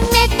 me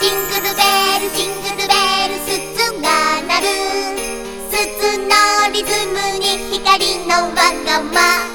ジングルベルジングルベル鈴が鳴る。鈴のリズムに光の輪が舞う。